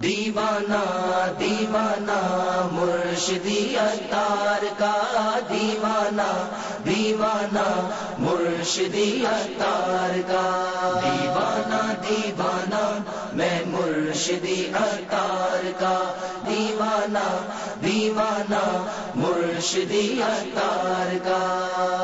دیوانہ دیوانہ مرشدی اتار کا دیوانہ دیوانہ مرشدی اتار کا دیوانہ دیوانہ میں مرشدی اتار کا دیوانہ دیوانہ مرشدی اتار کا